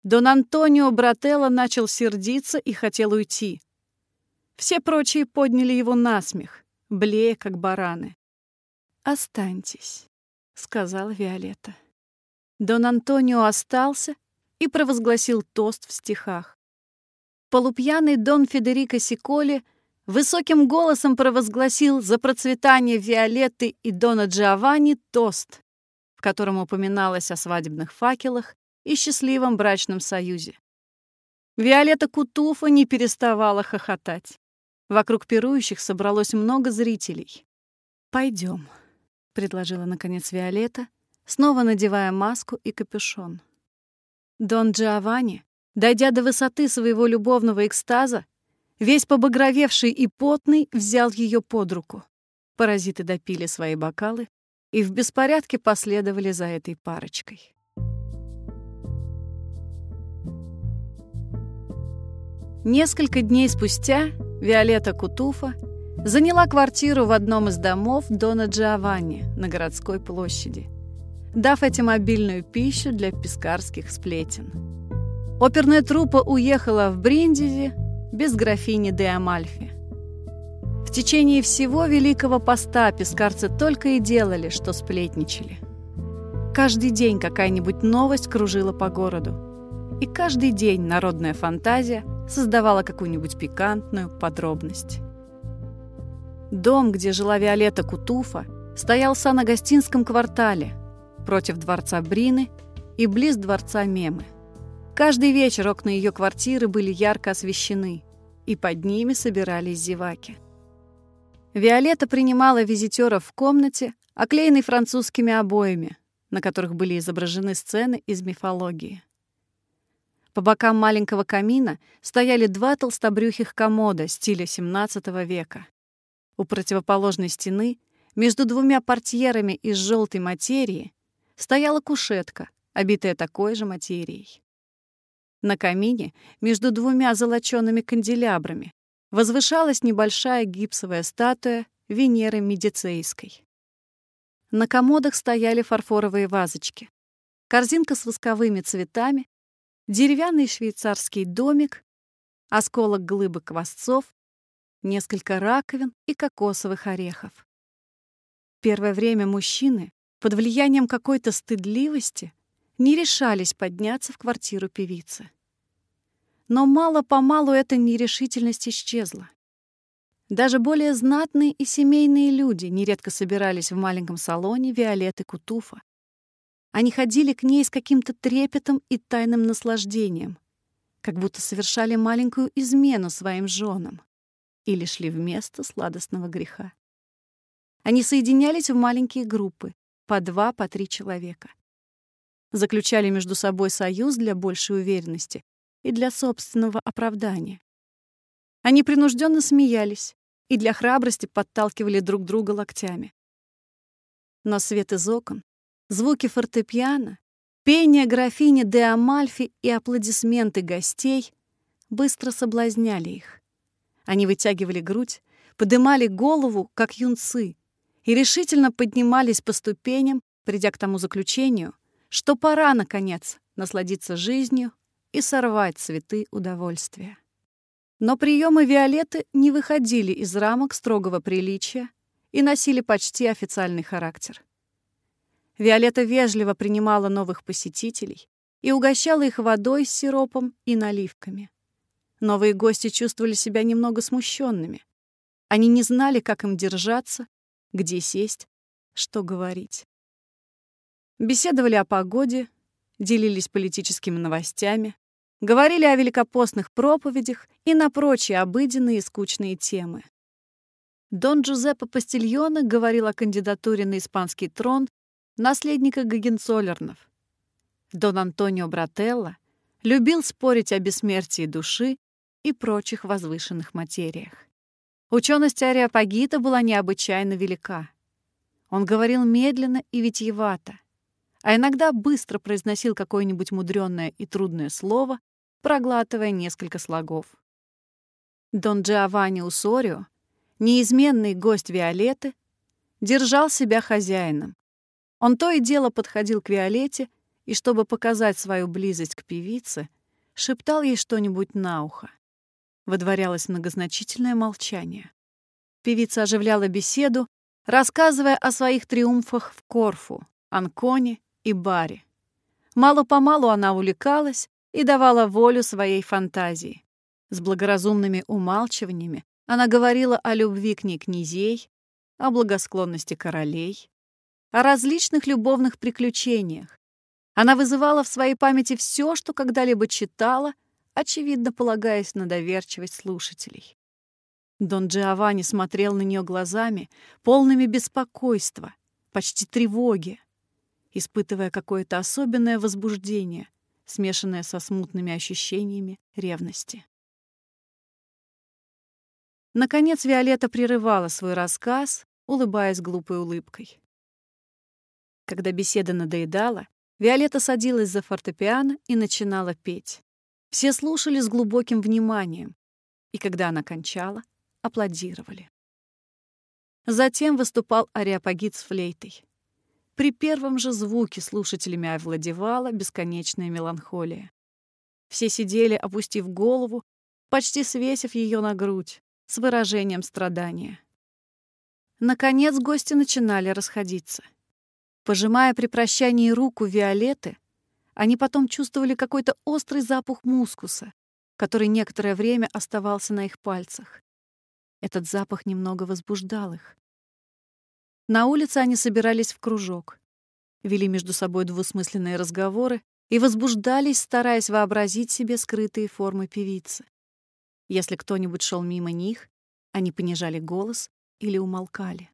[SPEAKER 1] Дон Антонио Брателло начал сердиться и хотел уйти. Все прочие подняли его на смех, блея, как бараны. «Останьтесь», — сказала Виолетта. Дон Антонио остался и провозгласил тост в стихах. Полупьяный Дон Федерико Сиколи высоким голосом провозгласил за процветание Виолетты и Дона Джованни тост, в котором упоминалось о свадебных факелах и счастливом брачном союзе. Виолетта Кутуфа не переставала хохотать. Вокруг пирующих собралось много зрителей. Пойдем предложила наконец Виолетта, снова надевая маску и капюшон. Дон Джованни, дойдя до высоты своего любовного экстаза, весь побагровевший и потный, взял ее под руку. Паразиты допили свои бокалы и в беспорядке последовали за этой парочкой. Несколько дней спустя Виолетта Кутуфа заняла квартиру в одном из домов Дона Джованни на городской площади, дав этим обильную пищу для пескарских сплетен. Оперная труппа уехала в Бриндизи без графини де Амальфи. В течение всего Великого Поста пескарцы только и делали, что сплетничали. Каждый день какая-нибудь новость кружила по городу. И каждый день народная фантазия создавала какую-нибудь пикантную подробность. Дом, где жила Виолетта Кутуфа, стоял в Санагостинском квартале, против дворца Брины и близ дворца Мемы. Каждый вечер окна ее квартиры были ярко освещены, и под ними собирались зеваки. Виолетта принимала визитеров в комнате, оклеенной французскими обоями, на которых были изображены сцены из мифологии. По бокам маленького камина стояли два толстобрюхих комода стиля XVII века. У противоположной стены, между двумя портьерами из желтой материи, стояла кушетка, обитая такой же материей. На камине, между двумя золочёными канделябрами, возвышалась небольшая гипсовая статуя Венеры Медицейской. На комодах стояли фарфоровые вазочки, корзинка с восковыми цветами, деревянный швейцарский домик, осколок глыбы квасцов, несколько раковин и кокосовых орехов. Первое время мужчины, под влиянием какой-то стыдливости, не решались подняться в квартиру певицы. Но мало-помалу эта нерешительность исчезла. Даже более знатные и семейные люди нередко собирались в маленьком салоне Виолетты Кутуфа. Они ходили к ней с каким-то трепетом и тайным наслаждением, как будто совершали маленькую измену своим женам или шли вместо сладостного греха. Они соединялись в маленькие группы, по два, по три человека. Заключали между собой союз для большей уверенности и для собственного оправдания. Они принужденно смеялись, и для храбрости подталкивали друг друга локтями. Но свет из окон, звуки фортепиано, пение графини де Амальфи и аплодисменты гостей быстро соблазняли их. Они вытягивали грудь, подымали голову, как юнцы, и решительно поднимались по ступеням, придя к тому заключению, что пора, наконец, насладиться жизнью и сорвать цветы удовольствия. Но приемы Виолетты не выходили из рамок строгого приличия и носили почти официальный характер. Виолетта вежливо принимала новых посетителей и угощала их водой с сиропом и наливками. Новые гости чувствовали себя немного смущенными. Они не знали, как им держаться, где сесть, что говорить. Беседовали о погоде, делились политическими новостями, говорили о великопостных проповедях и на прочие обыденные и скучные темы. Дон Джузеппе Пастильона говорил о кандидатуре на испанский трон наследника Гагенцоллернов. Дон Антонио Брателло любил спорить о бессмертии души и прочих возвышенных материях. Ученость Ариапагита была необычайно велика. Он говорил медленно и витьевато, а иногда быстро произносил какое-нибудь мудрённое и трудное слово, проглатывая несколько слогов. Дон Джованни Усорио, неизменный гость Виолетты, держал себя хозяином. Он то и дело подходил к Виолетте и, чтобы показать свою близость к певице, шептал ей что-нибудь на ухо. Водворялось многозначительное молчание. Певица оживляла беседу, рассказывая о своих триумфах в Корфу, Анконе и Баре. Мало-помалу она увлекалась и давала волю своей фантазии. С благоразумными умалчиваниями она говорила о любви к ней князей, о благосклонности королей, о различных любовных приключениях. Она вызывала в своей памяти все, что когда-либо читала, очевидно полагаясь на доверчивость слушателей. Дон Джованни смотрел на нее глазами, полными беспокойства, почти тревоги, испытывая какое-то особенное возбуждение — смешанная со смутными ощущениями ревности. Наконец Виолетта прерывала свой рассказ, улыбаясь глупой улыбкой. Когда беседа надоедала, Виолетта садилась за фортепиано и начинала петь. Все слушали с глубоким вниманием, и когда она кончала, аплодировали. Затем выступал ариапагит с флейтой. При первом же звуке слушателями овладевала бесконечная меланхолия. Все сидели, опустив голову, почти свесив ее на грудь, с выражением страдания. Наконец гости начинали расходиться. Пожимая при прощании руку Виолетты, они потом чувствовали какой-то острый запах мускуса, который некоторое время оставался на их пальцах. Этот запах немного возбуждал их. На улице они собирались в кружок, вели между собой двусмысленные разговоры и возбуждались, стараясь вообразить себе скрытые формы певицы. Если кто-нибудь шел мимо них, они понижали голос или умолкали.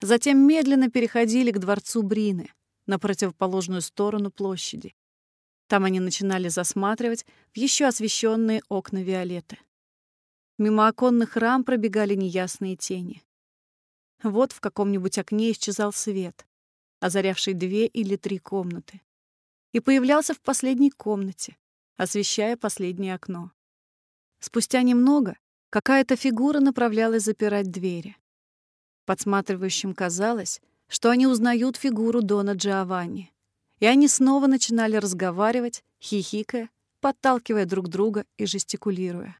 [SPEAKER 1] Затем медленно переходили к дворцу Брины, на противоположную сторону площади. Там они начинали засматривать в еще освещенные окна Виолетты. Мимо оконных рам пробегали неясные тени. Вот в каком-нибудь окне исчезал свет, озарявший две или три комнаты, и появлялся в последней комнате, освещая последнее окно. Спустя немного какая-то фигура направлялась запирать двери. Подсматривающим казалось, что они узнают фигуру Дона Джованни. И они снова начинали разговаривать, хихикая, подталкивая друг друга и жестикулируя.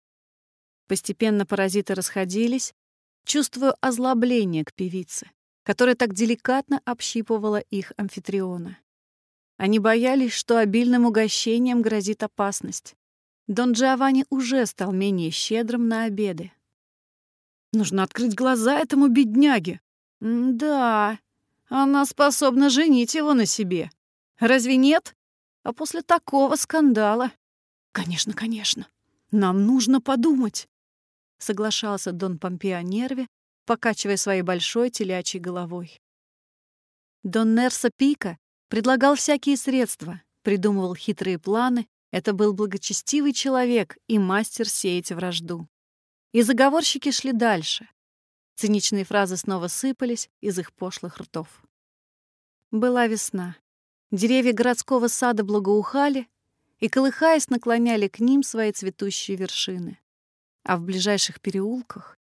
[SPEAKER 1] Постепенно паразиты расходились, чувствуя озлобление к певице, которая так деликатно общипывала их амфитриона. Они боялись, что обильным угощением грозит опасность. Дон Джованни уже стал менее щедрым на обеды. Нужно открыть глаза этому бедняге. Да, она способна женить его на себе. Разве нет? А после такого скандала... Конечно, конечно. Нам нужно подумать. Соглашался Дон Помпео Нерви, покачивая своей большой телячьей головой. Дон Нерса Пика предлагал всякие средства, придумывал хитрые планы. Это был благочестивый человек и мастер сеять вражду. И заговорщики шли дальше. Циничные фразы снова сыпались из их пошлых ртов. Была весна. Деревья городского сада благоухали и, колыхаясь, наклоняли к ним свои цветущие вершины. А в ближайших переулках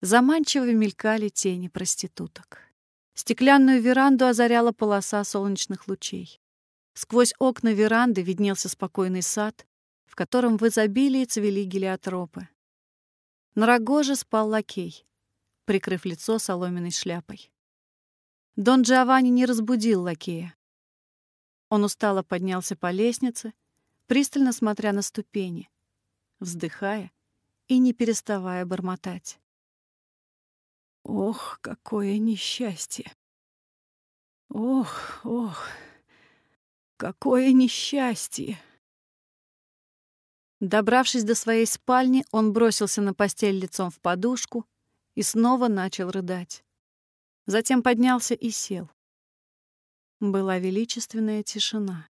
[SPEAKER 1] заманчиво мелькали тени проституток. Стеклянную веранду озаряла полоса солнечных лучей. Сквозь окна веранды виднелся спокойный сад, в котором в изобилии цвели гелиотропы. На рогоже спал лакей прикрыв лицо соломенной шляпой. Дон Джованни не разбудил лакея. Он устало поднялся по лестнице, пристально смотря на ступени, вздыхая и не переставая бормотать. Ох, какое несчастье! Ох, ох, какое несчастье! Добравшись до своей спальни, он бросился на постель лицом в подушку и снова начал рыдать. Затем поднялся и сел. Была величественная тишина.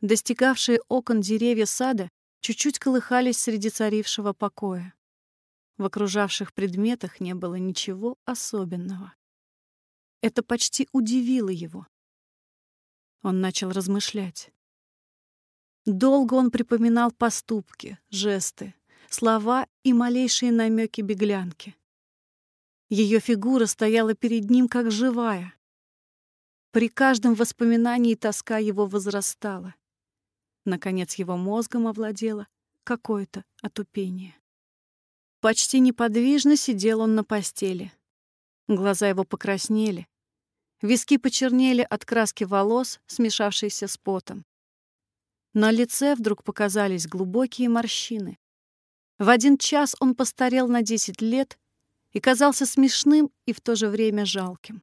[SPEAKER 1] Достигавшие окон деревья сада чуть-чуть колыхались среди царившего покоя. В окружавших предметах не было ничего особенного. Это почти удивило его. Он начал размышлять. Долго он припоминал поступки, жесты, слова и малейшие намеки беглянки. Ее фигура стояла перед ним как живая. При каждом воспоминании тоска его возрастала. Наконец его мозгом овладело какое-то отупение. Почти неподвижно сидел он на постели. Глаза его покраснели. Виски почернели от краски волос, смешавшейся с потом. На лице вдруг показались глубокие морщины. В один час он постарел на 10 лет и казался смешным и в то же время жалким.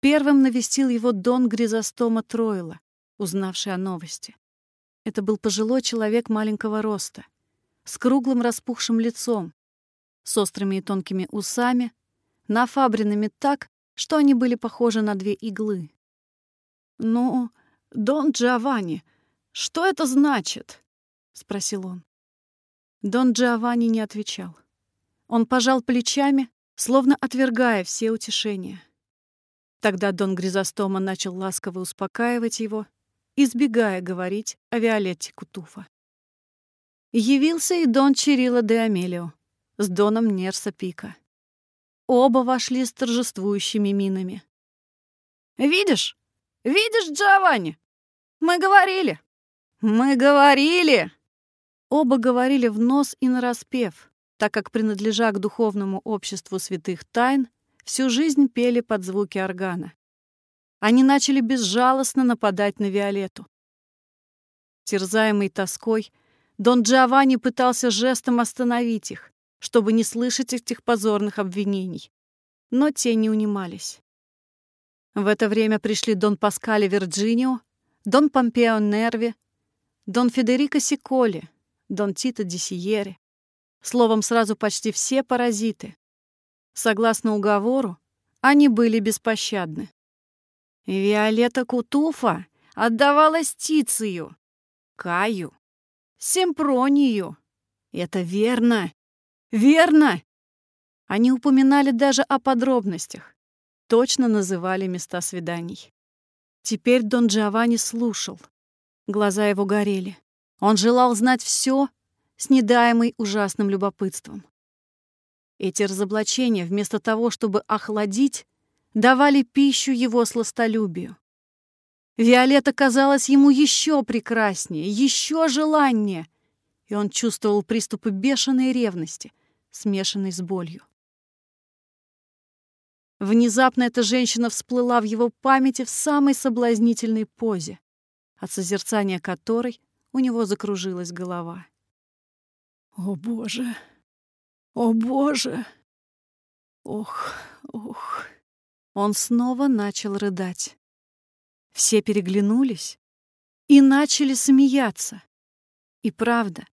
[SPEAKER 1] Первым навестил его Дон Гризостома Тройла, узнавший о новости. Это был пожилой человек маленького роста, с круглым распухшим лицом, с острыми и тонкими усами, нафабренными так, что они были похожи на две иглы. «Ну, Дон Джованни, что это значит?» — спросил он. Дон Джованни не отвечал. Он пожал плечами, словно отвергая все утешения. Тогда Дон Гризостома начал ласково успокаивать его, избегая говорить о Виолетте Кутуфа. Явился и Дон Чирило де Амелио с Доном Нерса Пика. Оба вошли с торжествующими минами. «Видишь? Видишь, Джованни? Мы говорили! Мы говорили!» Оба говорили в нос и нараспев, так как, принадлежа к духовному обществу святых тайн, всю жизнь пели под звуки органа. Они начали безжалостно нападать на Виолетту. Терзаемый тоской, Дон Джованни пытался жестом остановить их, чтобы не слышать этих позорных обвинений. Но те не унимались. В это время пришли Дон Паскале Вирджинио, Дон Помпео Нерви, Дон Федерико Сиколи, Дон Тито Дисиери. Словом, сразу почти все паразиты. Согласно уговору, они были беспощадны. Виолетта Кутуфа отдавалась Тицию, Каю, Семпронию. Это верно, верно. Они упоминали даже о подробностях, точно называли места свиданий. Теперь Дон Джованни слушал. Глаза его горели. Он желал знать все, снедаемый ужасным любопытством. Эти разоблачения, вместо того, чтобы охладить, давали пищу его сластолюбию. Виолетта казалась ему еще прекраснее, еще желаннее, и он чувствовал приступы бешеной ревности, смешанной с болью. Внезапно эта женщина всплыла в его памяти в самой соблазнительной позе, от созерцания которой у него закружилась голова. «О, Боже! О, Боже! Ох, ох!» Он снова начал рыдать. Все переглянулись и начали смеяться. И правда,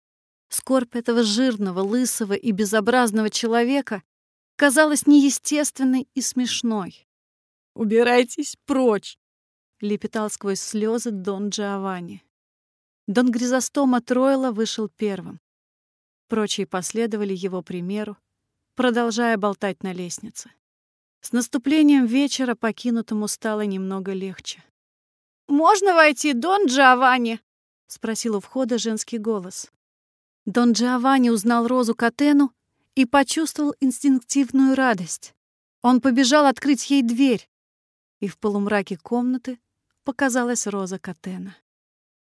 [SPEAKER 1] скорбь этого жирного, лысого и безобразного человека казалась неестественной и смешной. «Убирайтесь прочь!» — лепетал сквозь слезы Дон Джованни. Дон Гризостома Тройла вышел первым. Прочие последовали его примеру, продолжая болтать на лестнице. С наступлением вечера покинутому стало немного легче. «Можно войти, Дон Джованни?» — спросил у входа женский голос. Дон Джованни узнал Розу Катену и почувствовал инстинктивную радость. Он побежал открыть ей дверь, и в полумраке комнаты показалась Роза Катена.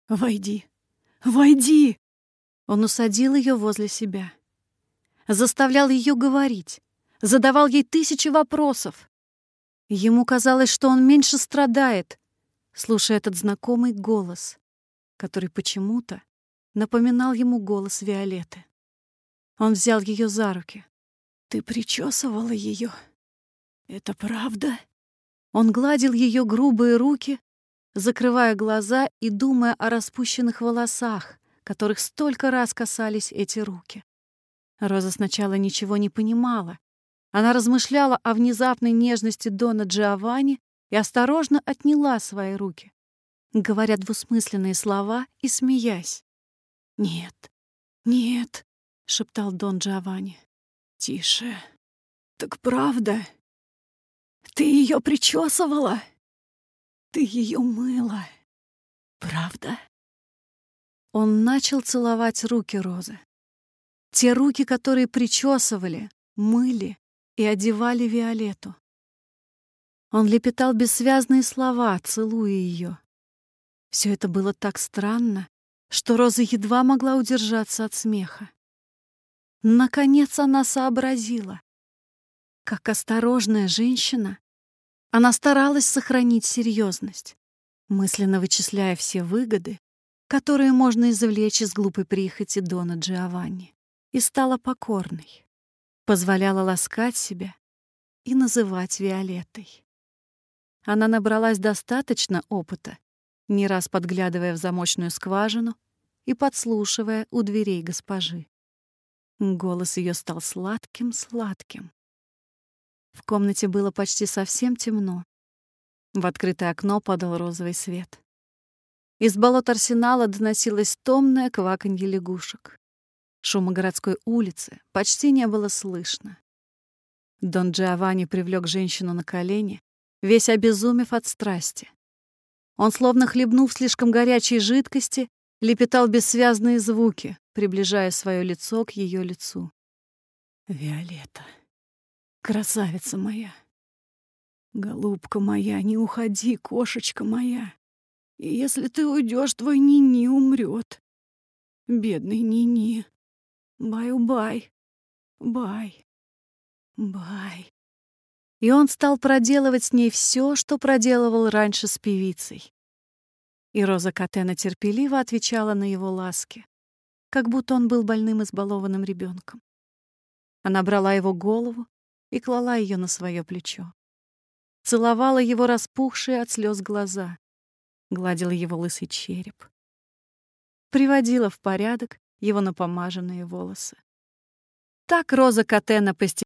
[SPEAKER 1] «Войди! Войди!» Он усадил ее возле себя. Заставлял ее говорить, задавал ей тысячи вопросов. Ему казалось, что он меньше страдает, слушая этот знакомый голос, который почему-то напоминал ему голос Виолетты. Он взял ее за руки. «Ты причесывала ее? Это правда?» Он гладил ее грубые руки, закрывая глаза и думая о распущенных волосах, которых столько раз касались эти руки. Роза сначала ничего не понимала. Она размышляла о внезапной нежности Дона Джованни и осторожно отняла свои руки, говоря двусмысленные слова и смеясь. «Нет, нет, — шептал Дон Джованни. «Тише. Так правда? Ты ее причесывала? Ты ее мыла? Правда?» Он начал целовать руки Розы. Те руки, которые причесывали, мыли и одевали Виолетту. Он лепетал бессвязные слова, целуя ее. Все это было так странно, что Роза едва могла удержаться от смеха. Наконец она сообразила. Как осторожная женщина, она старалась сохранить серьезность, мысленно вычисляя все выгоды, которые можно извлечь из глупой прихоти Дона Джованни, и стала покорной, позволяла ласкать себя и называть Виолеттой. Она набралась достаточно опыта, не раз подглядывая в замочную скважину и подслушивая у дверей госпожи. Голос ее стал сладким-сладким. В комнате было почти совсем темно. В открытое окно падал розовый свет. Из болот арсенала доносилось томное кваканье лягушек. Шума городской улицы почти не было слышно. Дон Джованни привлек женщину на колени, весь обезумев от страсти. Он, словно хлебнув слишком горячей жидкости, лепетал бессвязные звуки, приближая свое лицо к ее лицу. «Виолетта, красавица моя, голубка моя, не уходи, кошечка моя. И если ты уйдешь, твой Нини умрет. Бедный Нини. Бай-бай, бай, бай». И он стал проделывать с ней все, что проделывал раньше с певицей. И Роза Катена терпеливо отвечала на его ласки, как будто он был больным избалованным ребенком. Она брала его голову и клала ее на свое плечо. Целовала его распухшие от слез глаза, гладила его лысый череп. Приводила в порядок его напомаженные волосы. Так Роза Катена постепенно